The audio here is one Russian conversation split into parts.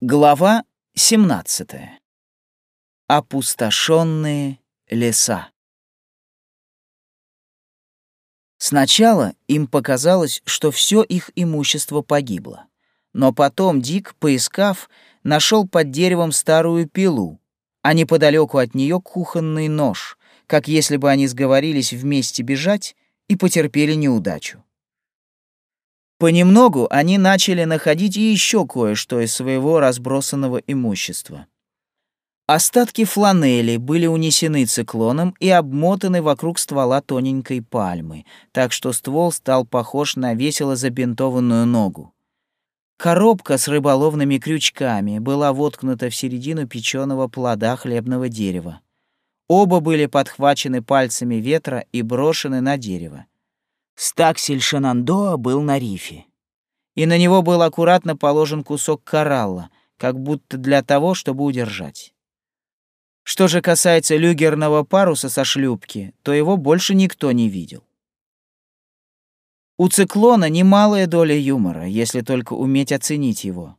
Глава 17. Опустошенные леса. Сначала им показалось, что все их имущество погибло. Но потом Дик, поискав, нашел под деревом старую пилу, а неподалеку от нее кухонный нож, как если бы они сговорились вместе бежать и потерпели неудачу. Понемногу они начали находить еще кое-что из своего разбросанного имущества. Остатки фланели были унесены циклоном и обмотаны вокруг ствола тоненькой пальмы, так что ствол стал похож на весело забинтованную ногу. Коробка с рыболовными крючками была воткнута в середину печеного плода хлебного дерева. Оба были подхвачены пальцами ветра и брошены на дерево. Стаксель Шанандоа был на рифе. И на него был аккуратно положен кусок коралла, как будто для того, чтобы удержать. Что же касается люгерного паруса со шлюпки, то его больше никто не видел. У циклона немалая доля юмора, если только уметь оценить его.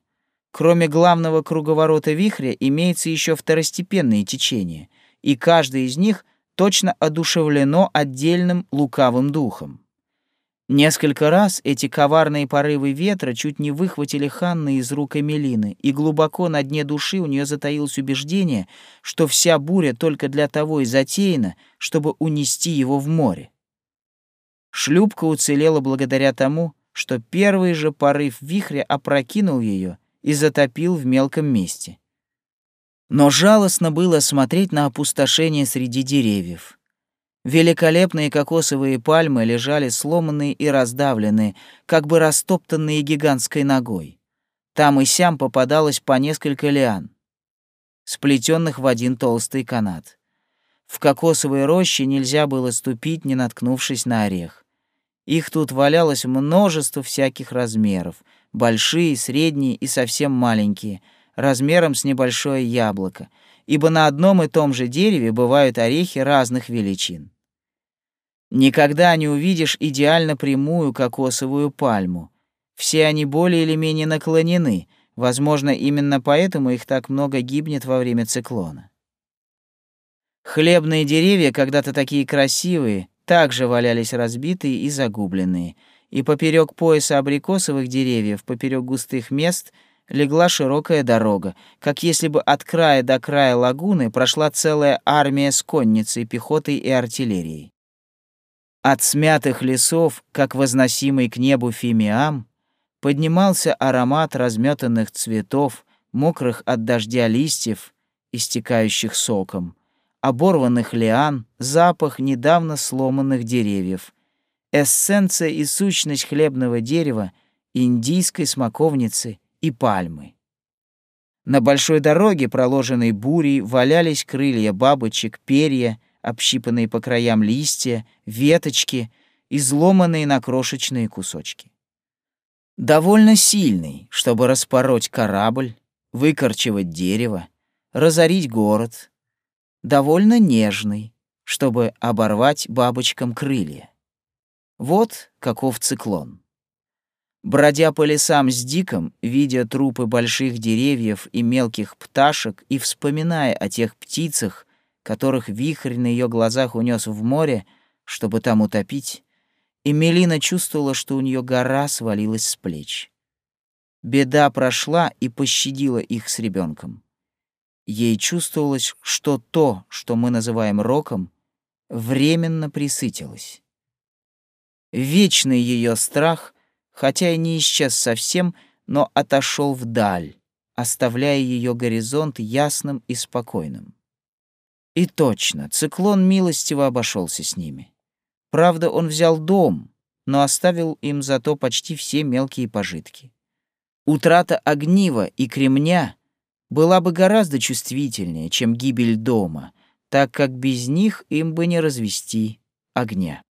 Кроме главного круговорота вихря имеется еще второстепенные течения, и каждое из них точно одушевлено отдельным лукавым духом. Несколько раз эти коварные порывы ветра чуть не выхватили Ханны из рук Эмилины, и глубоко на дне души у нее затаилось убеждение, что вся буря только для того и затеяна, чтобы унести его в море. Шлюпка уцелела благодаря тому, что первый же порыв вихря опрокинул ее и затопил в мелком месте. Но жалостно было смотреть на опустошение среди деревьев. Великолепные кокосовые пальмы лежали сломанные и раздавленные, как бы растоптанные гигантской ногой. Там и сям попадалось по несколько лиан, сплетенных в один толстый канат. В кокосовой роще нельзя было ступить, не наткнувшись на орех. Их тут валялось множество всяких размеров, большие, средние и совсем маленькие, размером с небольшое яблоко, ибо на одном и том же дереве бывают орехи разных величин. Никогда не увидишь идеально прямую кокосовую пальму. Все они более или менее наклонены, возможно, именно поэтому их так много гибнет во время циклона. Хлебные деревья, когда-то такие красивые, также валялись разбитые и загубленные, и поперек пояса абрикосовых деревьев, поперек густых мест — легла широкая дорога, как если бы от края до края лагуны прошла целая армия с конницей, пехотой и артиллерией. От смятых лесов, как возносимый к небу фимиам, поднимался аромат разметанных цветов, мокрых от дождя листьев, истекающих соком, оборванных лиан, запах недавно сломанных деревьев, эссенция и сущность хлебного дерева, индийской смоковницы — и пальмы. На большой дороге, проложенной бурей, валялись крылья бабочек, перья, общипанные по краям листья, веточки, изломанные на крошечные кусочки. Довольно сильный, чтобы распороть корабль, выкорчевать дерево, разорить город. Довольно нежный, чтобы оборвать бабочкам крылья. Вот каков циклон. Бродя по лесам с Диком, видя трупы больших деревьев и мелких пташек и вспоминая о тех птицах, которых вихрь на ее глазах унес в море, чтобы там утопить, Эмилина чувствовала, что у нее гора свалилась с плеч. Беда прошла и пощадила их с ребенком. Ей чувствовалось, что то, что мы называем роком, временно присытилось. Вечный ее страх — хотя и не исчез совсем, но отошел вдаль, оставляя ее горизонт ясным и спокойным. И точно, циклон милостиво обошелся с ними. Правда, он взял дом, но оставил им зато почти все мелкие пожитки. Утрата огнива и кремня была бы гораздо чувствительнее, чем гибель дома, так как без них им бы не развести огня.